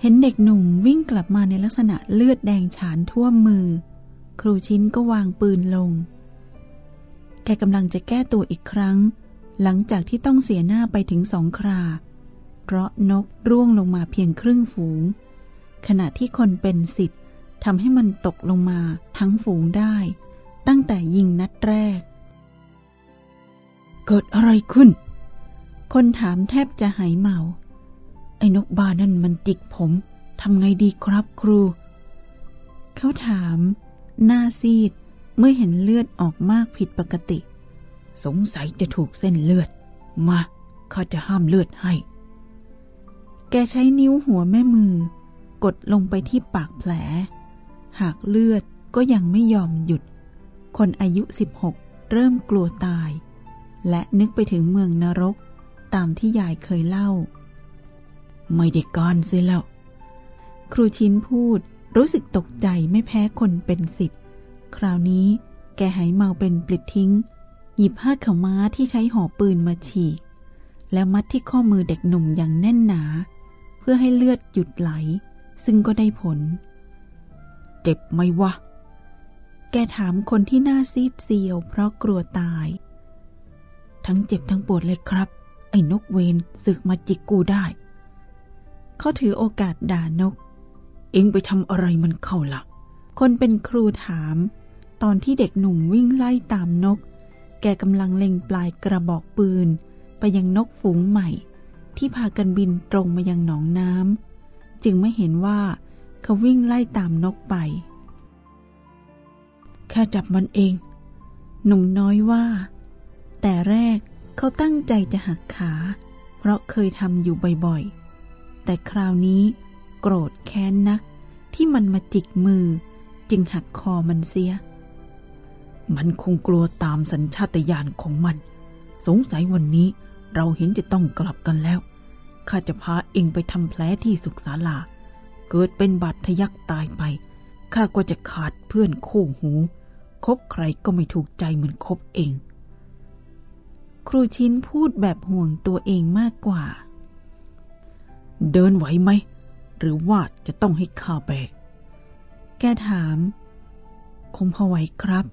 เห็นเด็กหนุ่มวิ่งกลับมาในลักษณะเลือดแดงฉานท่วมมือ ครูชิ้นก็วางปืนลง แกกำลังจะแก้ตัวอีกครั้ง หลังจากที่ต้องเสียหน้าไปถึงสองครา เพราะนกร่วงลงมาเพียงครึ่งฝูง ขณะที่คนเป็นสิทธิ์ทำให้มันตกลงมาทั้งฝูงได้ ตั้งแต่ยิงนัดแรก เกิดอะไรขึ้น คนถามแทบจะหายเมา ไอ้นกบ้านั่นมันจิกผมทำไงดีครับครู เขาถาม หน้าซีดเมื่อเห็นเลือดออกมากผิดปกติ สงสัยจะถูกเส้นเลือด มาข้าจะห้ามเลือดให้ แกใช้นิ้วหัวแม่มือ กดลงไปที่ปากแผล หากเลือดก็ยังไม่ยอมหยุด คนอายุ 16 เริ่มกลัวตาย และนึกไปถึงเมืองนรกตามที่ยายเคยเล่า ไม่ได้การเสียแล้ว ครูชินพูดรู้สึกตกใจไม่แพ้คนเป็นสิทธิ์ คราวนี้แกหายเมาเป็นปลิดทิ้ง หยิบผ้าขาวม้าที่ใช้ห่อปืนมาฉีก แล้วมัดที่ข้อมือเด็กหนุ่มอย่างแน่นหนา เพื่อให้เลือดหยุดไหล ซึ่งก็ได้ผล เจ็บไหมวะ แกถามคนที่หน้าซีดเซียว เพราะกลัวตาย ทั้งเจ็บทั้งปวดเลยครับ ไอ้นกเวนสึกมาจิกกูได้ เขาถือโอกาสด่านก เอ็งไปทำอะไรมันเข้าละ่ะ คนเป็นครูถาม ตอนที่เด็กหนุ่มวิ่งไล่ตามนก แกกำลังเล็งปลายกระบอกปืน ไปยังนกฝูงใหม่ ที่พากันบินตรงมายังหนองน้ำจึงไม่เห็นว่าเขาวิ่งไล่ตามนกไป แค่จับมันเอง หนุ่มน้อยว่า แต่แรกเขาตั้งใจจะหักขา เพราะเคยทำอยู่บ่อยๆ แต่คราวนี้โกรธแค้นนักที่มันมาจิกมือ จึงหักคอมันเสีย มันคงกลัวตามสัญชาตญาณของมัน สงสัยวันนี้เราเห็นจะต้องกลับกันแล้ว ข้าจะพาเองไปทำแผลที่สุขศาลา เกิดเป็นบาดทะยักตายไป ข้าก็จะขาดเพื่อนคู่หูคบใครก็ไม่ถูกใจเหมือนคบเอง ครูชินพูดแบบห่วงตัวเองมากกว่า เดินไหวไหม หรือว่าจะต้องให้ข้าแบก แกถาม คงพอไหวครับ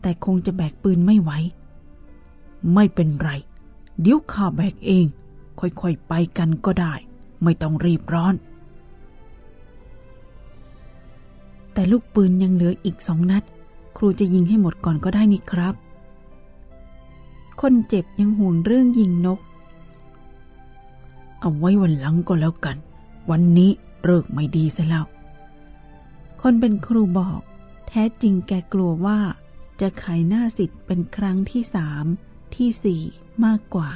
แต่คงจะแบกปืนไม่ไหว ไม่เป็นไร เดี๋ยวข้าแบกเอง ค่อยๆไปกันก็ได้ ไม่ต้องรีบร้อน แต่ลูกปืนยังเหลืออีกสองนัด ครูจะยิงให้หมดก่อนก็ได้นี่ครับ คนเจ็บยังห่วงเรื่องยิงนก เอาไว้วันหลังก็แล้วกัน วันนี้เลิกไม่ดีซะแล้ว คนเป็นครูบอก แท้จริงแกกลัวว่า จะขายหน้าสิทธิ์เป็นครั้งที่สามที่สี่มากกว่า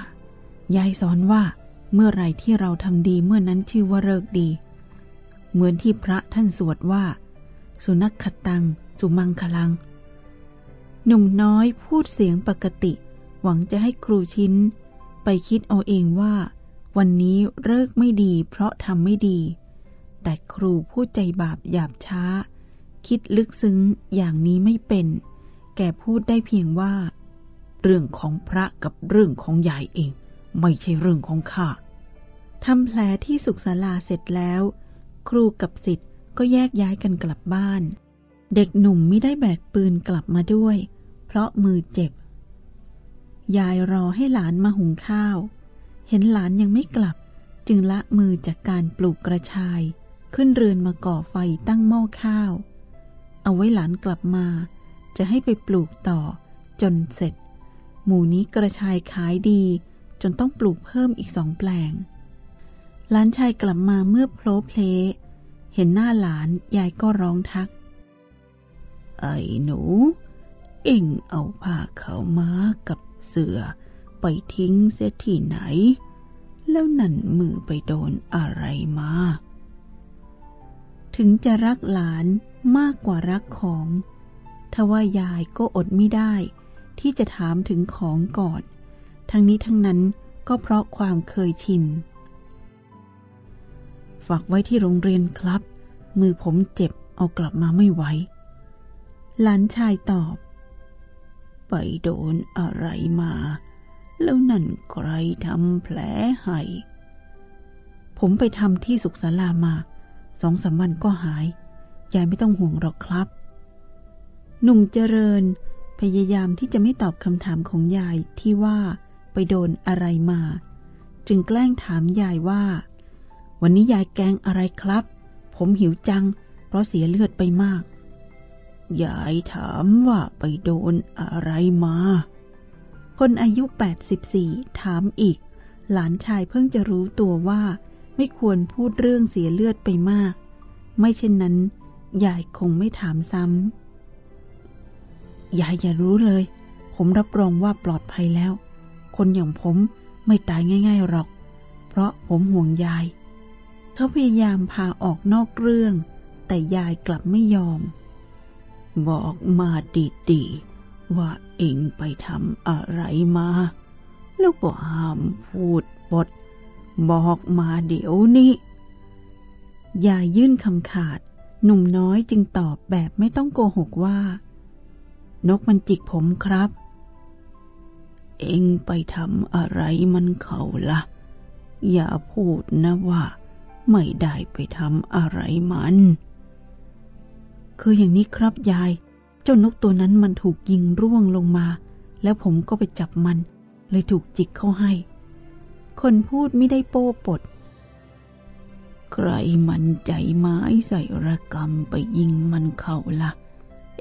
ยายสอนว่าเมื่อไรที่เราทำดีเมื่อนั้นชื่อว่าเลิกดี เหมือนที่พระท่านสวดว่า สุนัขขตัง สุมังคลัง หนุ่มน้อยพูดเสียงปกติ หวังจะให้ครูชิ้น ไปคิดเอาเองว่า วันนี้เลิกไม่ดีเพราะทำไม่ดี แต่ครูพูดใจบาปหยาบช้า คิดลึกซึ้งอย่างนี้ไม่เป็น แกพูดได้เพียงว่า เรื่องของพระกับเรื่องของยายเอง ไม่ใช่เรื่องของข้าทำแผลที่สุขศาลาเสร็จแล้ว ครูกับสิทธิ์ก็แยกย้ายกันกลับบ้าน เด็กหนุ่มไม่ได้แบกปืนกลับมาด้วย เพราะมือเจ็บ ยายรอให้หลานมาหุงข้าว เห็นหลานยังไม่กลับ จึงละมือจากการปลูกกระชาย ขึ้นเรือนมาก่อไฟตั้งหม้อข้าว เอาไว้หลานกลับมา จะให้ไปปลูกต่อ จนเสร็จ หมู่นี้กระชายขายดี จนต้องปลูกเพิ่มอีกสองแปลง หลานชายกลับมาเมื่อโพลเพลเห็นหน้าหลานยายก็ร้องทัก ไอ้หนู เอ็งเอาผ้าเขาม้ากับเสือ ไปทิ้งเสียที่ไหน แล้วนั่นมือไปโดนอะไรมา ถึงจะรักหลานมากกว่ารักของทว่ายายก็อดไม่ได้ ที่จะถามถึงของก่อน ทั้งนี้ทั้งนั้นก็เพราะความเคยชิน ฝากไว้ที่โรงเรียนครับ มือผมเจ็บเอากลับมาไม่ไหว หลานชายตอบ ไปโดนอะไรมา แล้วนั่นใครทำแผลให้ ผมไปทำที่สุขศาลามาสองสามวันก็หาย ยายไม่ต้องห่วงหรอกครับ หนุ่มเจริญพยายามที่จะไม่ตอบคำถามของยายที่ว่าไปโดนอะไรมา จึงแกล้งถามยายว่า วันนี้ยายแกงอะไรครับ ผมหิวจัง เพราะเสียเลือดไปมาก ยายถามว่าไปโดนอะไรมา คนอายุ 84 ถามอีก หลานชายเพิ่งจะรู้ตัวว่า ไม่ควรพูดเรื่องเสียเลือดไปมาก ไม่เช่นนั้นยายคงไม่ถามซ้ำยายอย่ารู้เลย ผมรับรองว่าปลอดภัยแล้ว คนอย่างผมไม่ตายง่าย ๆหรอก เพราะผมห่วงยาย เขาพยายามพาออกนอกเรื่อง แต่ยายกลับไม่ยอม บอกมาดีๆ ว่าเองไปทำอะไรมา แล้วก็ห้ามพูดบทบอกมาเดี๋ยวนี้ยายยื่นคำขาด หนุ่มน้อยจึงตอบแบบไม่ต้องโกหกว่า นกมันจิกผมครับ เองไปทำอะไรมันเขาละ่ะ อย่าพูดนะว่า ไม่ได้ไปทำอะไรมัน คืออย่างนี้ครับยาย เจ้านกตัวนั้นมันถูกยิงร่วงลงมา แล้วผมก็ไปจับมัน เลยถูกจิกเข้าให้ คนพูดไม่ได้โป้ปด ใครมันใจไม้ใส่ระกรรมไปยิงมันเขาละ่ะ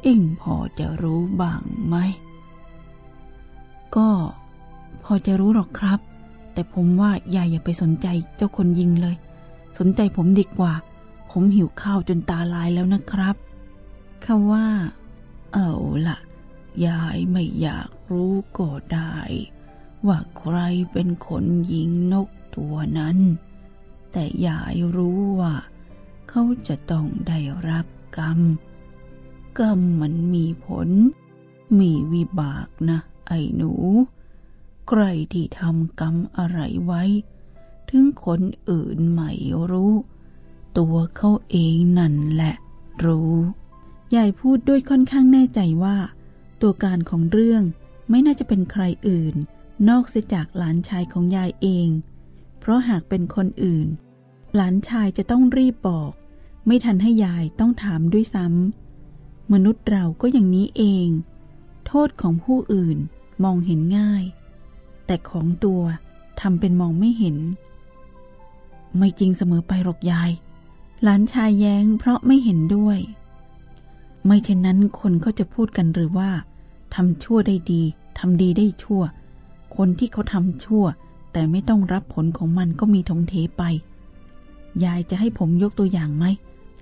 เอ็งพอจะรู้บ้างไหม ก็พอจะรู้หรอกครับ แต่ผมว่ายายอย่าไปสนใจเจ้าคนยิงเลย สนใจผมดีกว่า ผมหิวข้าวจนตาลายแล้วนะครับคำว่า เอาละยายไม่อยากรู้ก็ได้ ว่าใครเป็นคนยิงนกตัวนั้น แต่ยายรู้ว่า เขาจะต้องได้รับกรรม กรรมมันมีผล มีวิบากนะ ไอ้หนู ใครที่ทำกรรมอะไรไว้ ถึงคนอื่นไม่รู้ ตัวเขาเองนั่นแหละรู้ ยายพูดด้วยค่อนข้างแน่ใจว่า ตัวการของเรื่องไม่น่าจะเป็นใครอื่น นอกเสียจากหลานชายของยายเอง เพราะหากเป็นคนอื่น หลานชายจะต้องรีบบอก ไม่ทันให้ยายต้องถามด้วยซ้ำมนุษย์เราก็อย่างนี้เอง โทษของผู้อื่นมองเห็นง่าย แต่ของตัวทำเป็นมองไม่เห็น ไม่จริงเสมอไปหรอกยาย หลานชายแย้งเพราะไม่เห็นด้วย ไม่เช่นนั้นคนเขาจะพูดกันหรือว่าทำชั่วได้ดีทำดีได้ชั่ว คนที่เขาทำชั่ว แต่ไม่ต้องรับผลของมันก็มีทงเทไป ยายจะให้ผมยกตัวอย่างไหม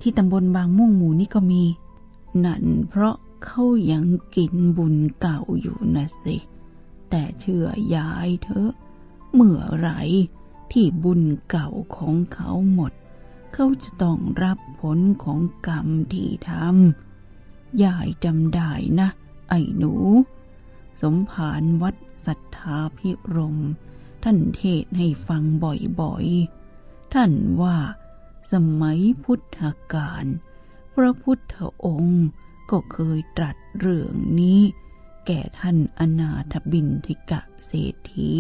ที่ตำบลบางม่วงหมู่นี่ก็มี นั่นเพราะเขายังกินบุญเก่าอยู่นะสิ แต่เชื่อยายเถอะ เมื่อไหรที่บุญเก่าของเขาหมด เขาจะต้องรับผลของกรรมที่ทำ ยายจำได้นะ ไอ้หนู สมภารวัดสัทธาพิรม ท่านเทศให้ฟังบ่อยๆ ท่านว่า สมัยพุทธกาลพระพุทธองค์ก็เคยตรัสเรื่องนี้ แก่ท่านอนาถบินทิกะเศรษฐี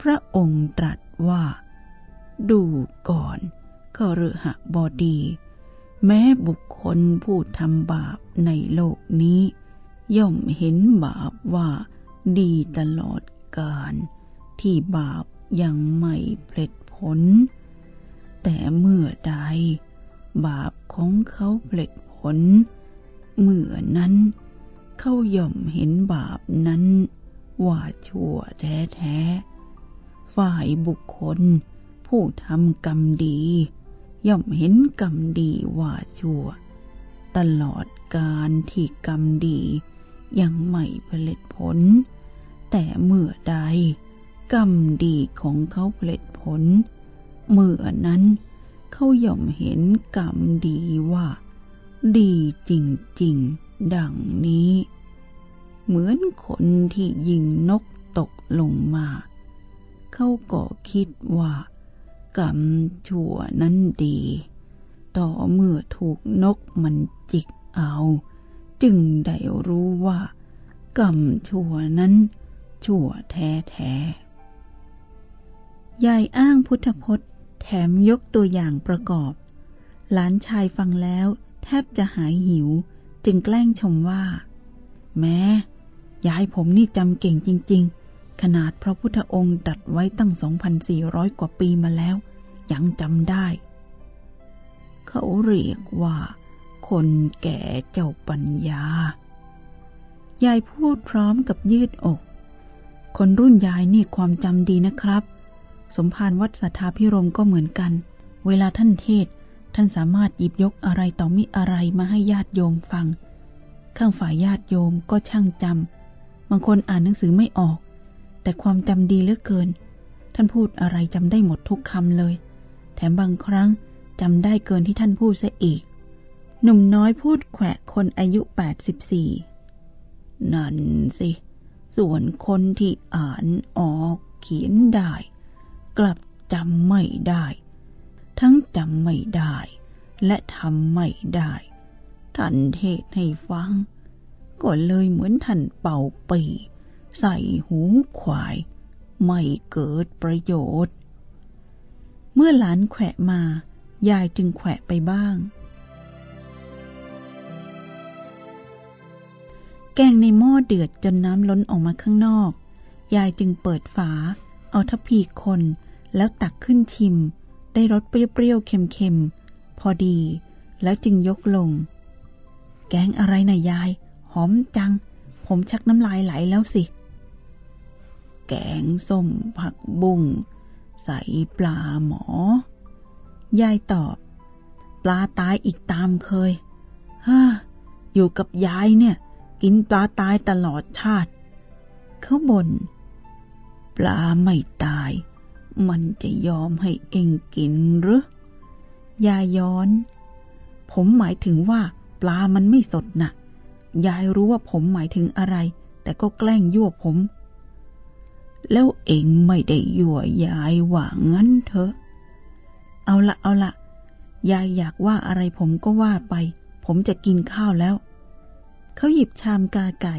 พระองค์ตรัสว่า ดูก่อนก็เรือหบดี แม้บุคคลผู้ทำบาปในโลกนี้ ย่อมเห็นบาปว่าดีตลอดกาลที่บาปยังไม่เพลิดผล แต่เมื่อใด บาปของเขาเพลิดผล เมื่อนั้น เขาย่อมเห็นบาปนั้น ว่าชั่วแท้ๆฝ่ายบุคคล ผู้ทำกรรมดี ย่อมเห็นกรรมดีว่าชั่ว ตลอดการที่กรรมดี ยังไม่ผลิตผล แต่เมื่อใดกรรมดีของเขาผลิตผล เมื่อนั้นเขาย่อมเห็นกรรมดีว่า ดีจริงๆ ดังนี้ เหมือนคนที่ยิงนกตกลงมา เขาก็คิดว่า กรรมชั่วนั้นดี ต่อเมื่อถูกนกมันจิกเอา จึงได้รู้ว่า กรรมชั่วนั้น ชั่วแท้แท้ยายอ้างพุทธพจน์ แถมยกตัวอย่างประกอบ หลานชายฟังแล้ว แทบจะหายหิว จึงแกล้งชมว่า แม้ยายผมนี่จำเก่งจริง ๆ ขนาดพระพุทธองค์ตรัสไว้ตั้ง 2,400 กว่าปีมาแล้ว ยังจำได้ เขาเรียกว่า คนแก่เจ้าปัญญา ยายพูดพร้อมกับยืดอก คนรุ่นยายนี่ความจำดีนะครับ สมภารวัดสัทธาพิรมก็เหมือนกัน เวลาท่านเทศ ท่านสามารถหยิบยกอะไรต่อมิอะไรมาให้ญาติโยมฟัง ข้างฝ่ายญาติโยมก็ช่างจำบางคนอ่านหนังสือไม่ออก แต่ความจำดีเหลือเกิน ท่านพูดอะไรจำได้หมดทุกคำเลย แถมบางครั้งจำได้เกินที่ท่านพูดซะอีก หนุ่มน้อยพูดแขวะคนอายุ 84 นั่นสิ ส่วนคนที่อ่านออกเขียนได้ กลับจำไม่ได้ ทั้งจำไม่ได้ และทำไม่ได้ ท่านเทศให้ฟัง ก็เลยเหมือนท่านเป่าปี ใส่หูควาย ไม่เกิดประโยชน์ เมื่อหลานแขวะมา ยายจึงแขวะไปบ้าง แกงในหม้อเดือดจนน้ำล้นออกมาข้างนอก ยายจึงเปิดฝา เอาทัพีคนแล้วตักขึ้นชิม ได้รสเปรี้ยวๆเค็มๆ พอดี แล้วจึงยกลง แกงอะไรนะยาย หอมจัง ผมชักน้ำลายไหลแล้วสิ แกงส้มผักบุ้งใส่ปลาหมอ ยายตอบ ปลาตายอีกตามเคยฮ่าอยู่กับยายเนี่ย กินปลาตายตลอดชาติ เขาบน่นปลาไม่ตาย มันจะยอมให้เองกินหรือยายย้อน ผมหมายถึงว่า ปลามันไม่สดนะ่ะ ยายรู้ว่าผมหมายถึงอะไร แต่ก็แกล้งยั่วผม แล้วเองไม่ได้ยั่วยายว่างั้นเถอะ เอาละเอาละยายอยากว่าอะไรผมก็ว่าไป ผมจะกินข้าวแล้ว เขาหยิบชามกาไก่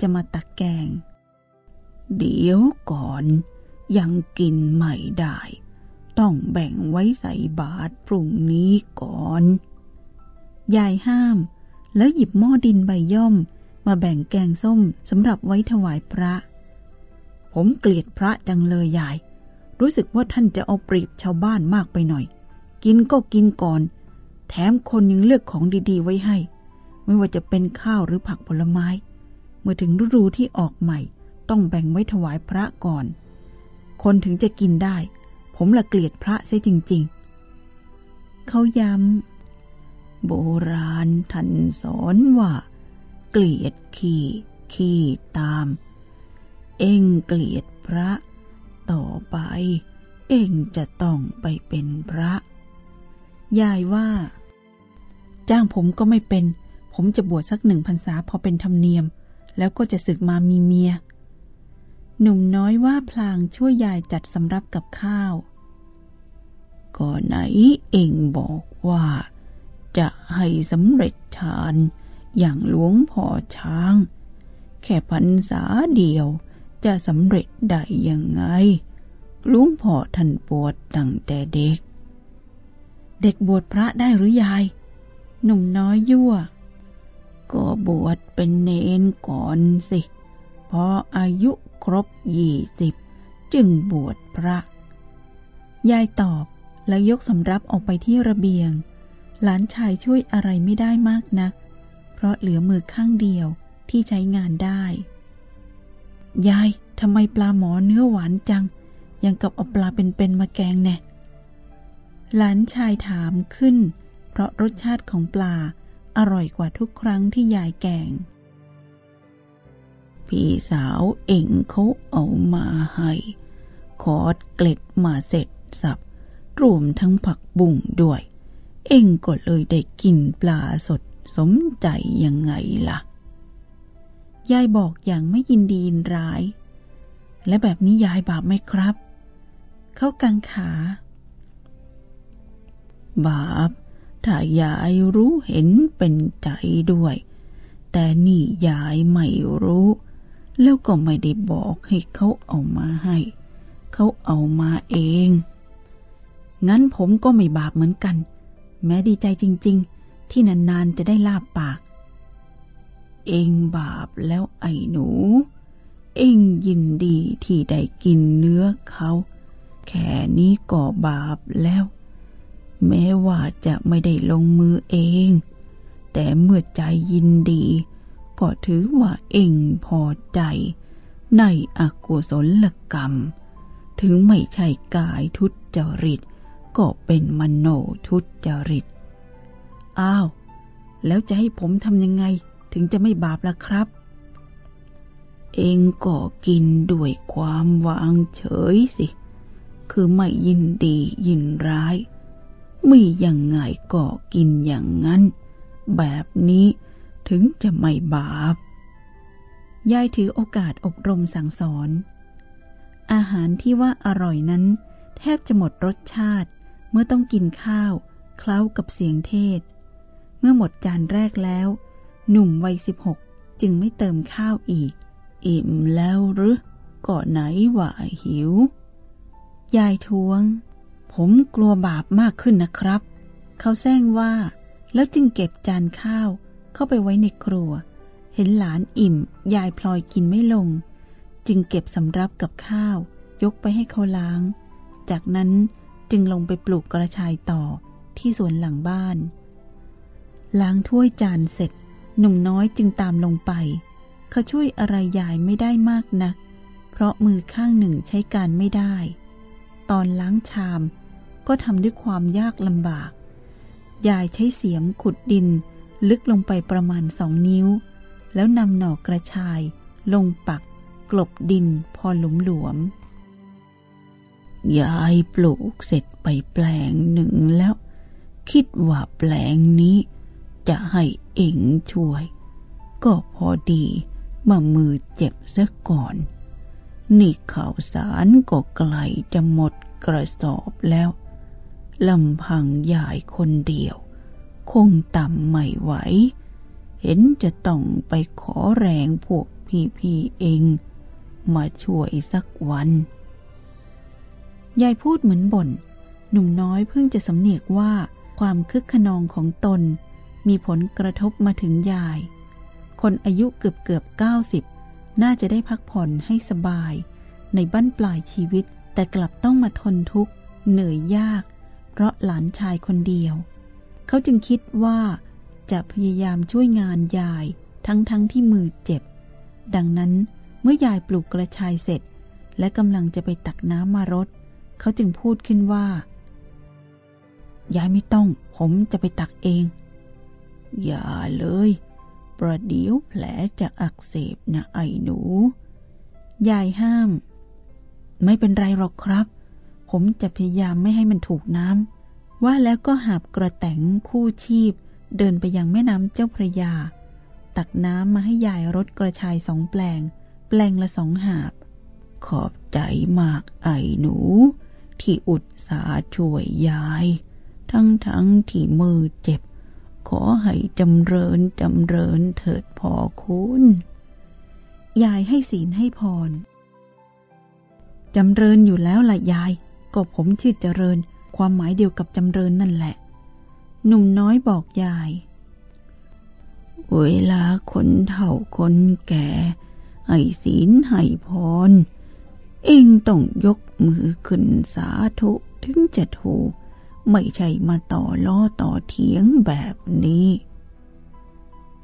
จะมาตักแกง เดี๋ยวก่อน ยังกินไม่ได้ ต้องแบ่งไว้ใส่บาตรพรุ่งนี้ก่อน ยายห้าม แล้วหยิบหม้อดินใบย่อม มาแบ่งแกงส้มสำหรับไว้ถวายพระ ผมเกลียดพระจังเลยยาย รู้สึกว่าท่านจะเอาเปรียบชาวบ้านมากไปหน่อย กินก็กินก่อน แถมคนยังเลือกของดีๆ ไว้ให้ ไม่ว่าจะเป็นข้าวหรือผักผลไม้ เมื่อถึงฤดูที่ออกใหม่ ต้องแบ่งไว้ถวายพระก่อน คนถึงจะกินได้ ผมละเกลียดพระเสียจริง ๆ เขาย้ำโบราณท่านสอนว่า เกลียดขี้ขี้ตาม เองเกลียดพระ ต่อไป เองจะต้องไปเป็นพระ ยายว่า จ้างผมก็ไม่เป็น ผมจะบวชสักหนึ่งพรรษาพอเป็นธรรมเนียม แล้วก็จะศึกมามีเมีย หนุ่มน้อยว่าพลางช่วยยายจัดสำรับกับข้าวก่อนไหนเองบอกว่า จะให้สำเร็จฌานอย่างหลวงพ่อช้าง แค่พรรษาเดียว จะสำเร็จได้ยังไงลวงพ่อท่านบวชตั้งแต่เด็ก เด็กบวชพระได้หรือยาย หนุ่มน้อยยั่ว ก็บวชเป็นเนนก่อนสิ พออายุครบยี่สิบจึงบวชพระ ยายตอบแล้วยกสำรับออกไปที่ระเบียง หลานชายช่วยอะไรไม่ได้มากนัก เพราะเหลือมือข้างเดียวที่ใช้งานได้ ยายทำไมปลาหมอเนื้อหวานจัง ยังกับเอาปลาเป็นๆมาแกงแน่หลานชายถามขึ้น เพราะรสชาติของปลาอร่อยกว่าทุกครั้งที่ยายแกง พี่สาวเอ็งเขาเอามาให้ขอดเกล็ดมาเสร็จสับ รวมทั้งผักบุ้งด้วย เอ็งก็เลยได้กินปลาสดสมใจยังไงล่ะ ยายบอกอย่างไม่ยินดียินร้าย และแบบนี้ยายบาปไหมครับ เขากังขา บาป ถ้ายายรู้เห็นเป็นใจด้วย แต่นี่ยายไม่รู้ แล้วก็ไม่ได้บอกให้เขาเอามาให้ เขาเอามาเอง งั้นผมก็ไม่บาปเหมือนกัน แม้ดีใจจริง ๆ ที่นาน ๆ จะได้ลาบปาก เองบาปแล้วไอ้หนู เองยินดีที่ได้กินเนื้อเขา แค่นี้ก็บาปแล้ว แม้ว่าจะไม่ได้ลงมือเอง แต่เมื่อใจยินดี ก็ถือว่าเองพอใจ ในอกุศลกรรม ถึงไม่ใช่กายทุจริต ก็เป็นมโนทุจริต อ้าว แล้วจะให้ผมทำยังไง ถึงจะไม่บาปล่ะครับ เองก็กินด้วยความวางเฉยสิ คือไม่ยินดียินร้าย ไม่ยังไงก็กินอย่างนั้น แบบนี้ถึงจะไม่บาป ยายถือโอกาสอบรมสั่งสอน อาหารที่ว่าอร่อยนั้น แทบจะหมดรสชาติ เมื่อต้องกินข้าว เคล้ากับเสียงเทศ เมื่อหมดจานแรกแล้ว หนุ่มวัยสิบหกจึงไม่เติมข้าวอีก อิ่มแล้วหรือก็ไหนว่าหิว ยายทวง ผมกลัวบาปมากขึ้นนะครับ เขาแซงว่า แล้วจึงเก็บจานข้าวเข้าไปไว้ในครัว เห็นหลานอิ่ม ยายพลอยกินไม่ลง จึงเก็บสำรับกับข้าว ยกไปให้เขาล้าง จากนั้นจึงลงไปปลูกกระชายต่อที่สวนหลังบ้าน ล้างถ้วยจานเสร็จ หนุ่มน้อยจึงตามลงไป เขาช่วยอะไรยายไม่ได้มากนัก เพราะมือข้างหนึ่งใช้การไม่ได้ ตอนล้างชาม ก็ทำด้วยความยากลำบาก ยายใช้เสียมขุดดิน ลึกลงไปประมาณสองนิ้ว แล้วนำหน่อกระชาย ลงปัก กลบดินพอหลุมหลวมยายปลูกเสร็จไปแปลงหนึ่งแล้ว คิดว่าแปลงนี้จะให้ เองช่วย ก็พอดีมามือเจ็บซะก่อน นี่ข่าวสารก็ไกลจะหมดกระสอบแล้วลำพังยายคนเดียว คงต่ำไม่ไหว เห็นจะต้องไปขอแรงพวกพี่ๆเอง มาช่วยสักวัน ยายพูดเหมือนบ่น หนุ่มน้อยเพิ่งจะสำเนียกว่าความคึกขนองของตน มีผลกระทบมาถึงยาย คนอายุเกือบเกือบเก้าสิบน่าจะได้พักผ่อนให้สบาย ในบั้นปลายชีวิตแต่กลับต้องมาทนทุกข์เหนื่อยยาก เพราะหลานชายคนเดียว เขาจึงคิดว่า จะพยายามช่วยงานยายทั้งทั้งที่มือเจ็บ ดังนั้นเมื่อยายปลูกกระชายเสร็จ และกำลังจะไปตักน้ำมารดเขาจึงพูดขึ้นว่า ยายไม่ต้อง ผมจะไปตักเอง อย่าเลย ประเดี๋ยวแผลจะอักเสบนะไอ้หนู ยายห้าม ไม่เป็นไรหรอกครับ ผมจะพยายามไม่ให้มันถูกน้ำ ว่าแล้วก็หาบกระแตงคู่ชีพ เดินไปยังแม่น้ำเจ้าพระยา ตักน้ำมาให้ยายรดกระชายสองแปลง แปลงละสองหาบ ขอบใจมากไอ้หนู ที่อุตสาห์ช่วยยาย ทั้งทั้งที่มือเจ็บ ขอให้จำเริญจำเริญเถิดพอคุณ ยายให้ศีลให้พร จำเริญอยู่แล้วล่ะยาย ก็ผมชื่อเจริญ ความหมายเดียวกับจำเริญนั่นแหละ หนุ่มน้อยบอกยาย เวลาคนเฒ่าคนแก่ ให้ศีลให้พร เองต้องยกมือขึ้นสาธุถึงจะถูก ไม่ใช่มาต่อล้อต่อเถียงแบบนี้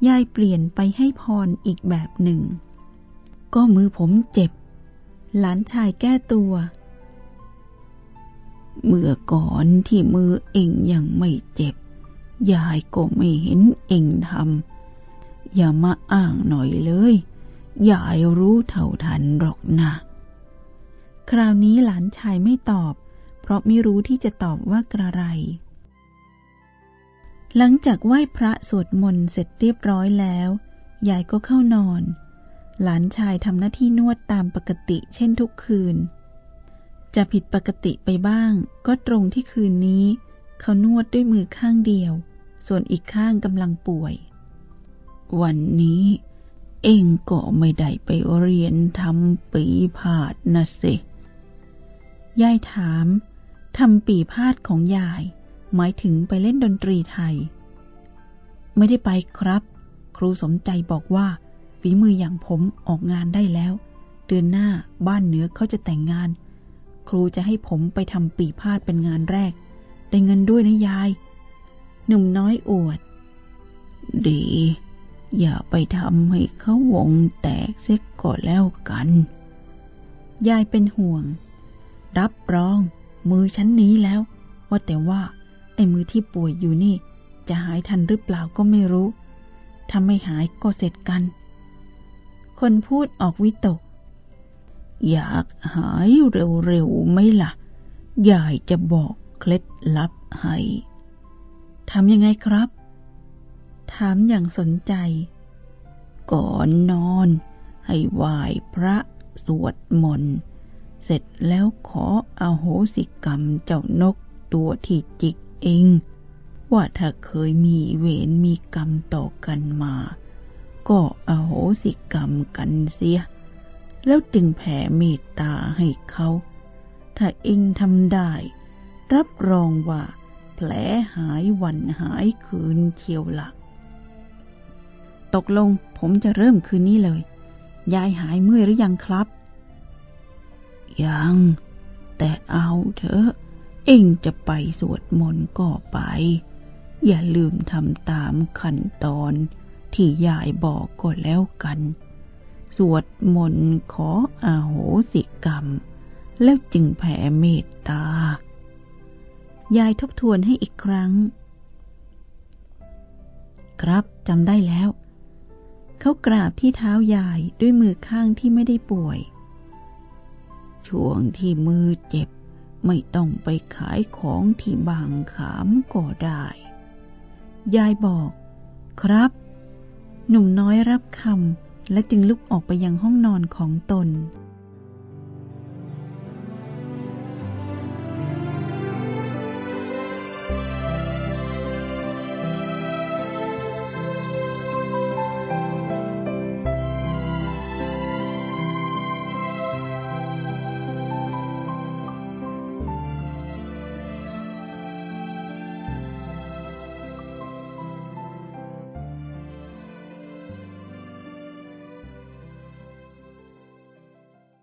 ยายเปลี่ยนไปให้พรอีกแบบหนึ่ง ก็มือผมเจ็บ หลานชายแก้ตัว เมื่อก่อนที่มือเองยังไม่เจ็บ ยายก็ไม่เห็นเองทำอย่ามาอ้างหน่อยเลย ยายรู้เท่าทันหรอกนะ คราวนี้หลานชายไม่ตอบ ราะไม่รู้ที่จะตอบว่ากระไร หลังจากไหว้พระสวดมนต์เสร็จเรียบร้อยแล้ว ยายก็เข้านอน หลานชายทำหน้าที่นวดตามปกติเช่นทุกคืน จะผิดปกติไปบ้าง ก็ตรงที่คืนนี้ เขานวดด้วยมือข้างเดียว ส่วนอีกข้างกำลังป่วย วันนี้เองก็ไม่ได้ไปเรียนทำปีพาดนะสิ ยายถาม ทำปีพาดของยาย หมายถึงไปเล่นดนตรีไทย ไม่ได้ไปครับ ครูสมใจบอกว่า ฝีมืออย่างผมออกงานได้แล้ว เดือนหน้าบ้านเหนือเขาจะแต่งงาน ครูจะให้ผมไปทำปีพาดเป็นงานแรก ได้เงินด้วยนะยาย หนุ่มน้อยอวด ดี อย่าไปทำให้เขาวงแตกเสียก่อนแล้วกัน ยายเป็นห่วง รับรอง มือฉันนี้แล้ว ว่าแต่ว่า ไอ้มือที่ป่วยอยู่นี่ จะหายทันหรือเปล่าก็ไม่รู้ ถ้าไม่หายก็เสร็จกัน คนพูดออกวิตก อยากหายเร็วๆไหมล่ะยายจะบอกเคล็ดลับให้ทำยังไงครับ ถามอย่างสนใจ ก่อนนอน ให้ไหว้พระสวดมนต์ เสร็จแล้วขออโหสิกรรมเจ้านกตัวที่จิกเอง ว่าถ้าเคยมีเวรมีกรรมต่อกันมา ก็อโหสิกรรมกันเสีย แล้วจึงแผ่เมตตาให้เขา ถ้าเองทำได้ รับรองว่า แผลหายวันหายคืนเชียวหลัก ตกลงผมจะเริ่มคืนนี้เลย ยายหายเมื่อยหรือยังครับ ยัง แต่เอาเถอะเองจะไปสวดมนต์ก็ไป อย่าลืมทำตามขั้นตอนที่ยายบอกก็แล้วกัน สวดมนต์ขออาโหสิกรรม แล้วจึงแผ่เมตตา ยายทบทวนให้อีกครั้ง ครับจำได้แล้ว เขากราบที่เท้ายายด้วยมือข้างที่ไม่ได้ป่วย ช่วงที่มือเจ็บ ไม่ต้องไปขายของที่บางขามก็ได้ ยายบอก ครับ หนุ่มน้อยรับคำและจึงลุกออกไปยังห้องนอนของตน